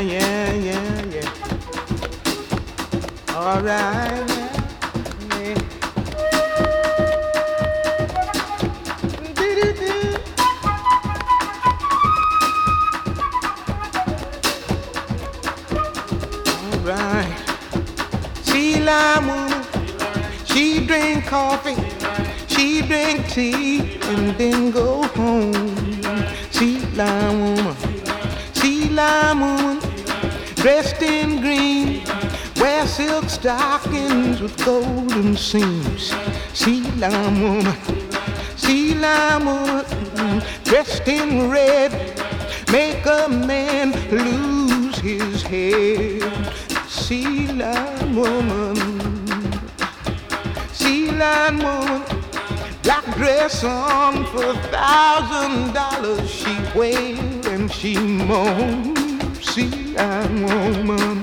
yeah, yeah, yeah, yeah. All right. Yeah. All right. She lime woman, she drink coffee, she drink tea, and then go home. She lime woman, she lime woman. Dressed in green. Wear silk stockings with golden seams. She lime woman. She lime woman. Dressed in red. Make a man lose his head. Sea line woman, sea line woman, black dress on for a thousand dollars. She wailed and she moaned. Sea line woman,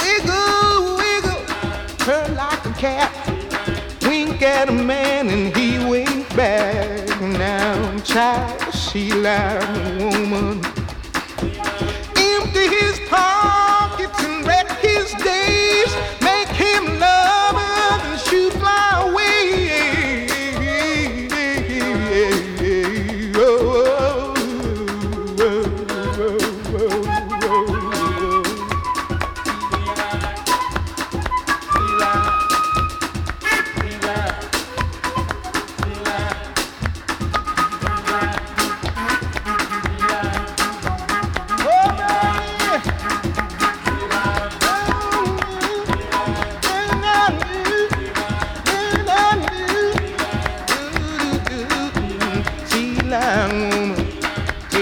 wiggle, wiggle, her like a cat. Wink at a man and he wink back. Now, child, sea line woman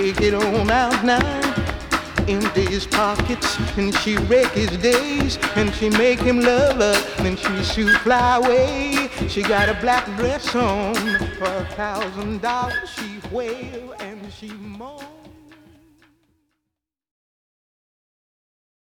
Take it on out now. Empty his pockets and she wreck his days and she make him love her. Then she shoot fly away. She got a black dress on for a thousand dollars. She wail and she moan.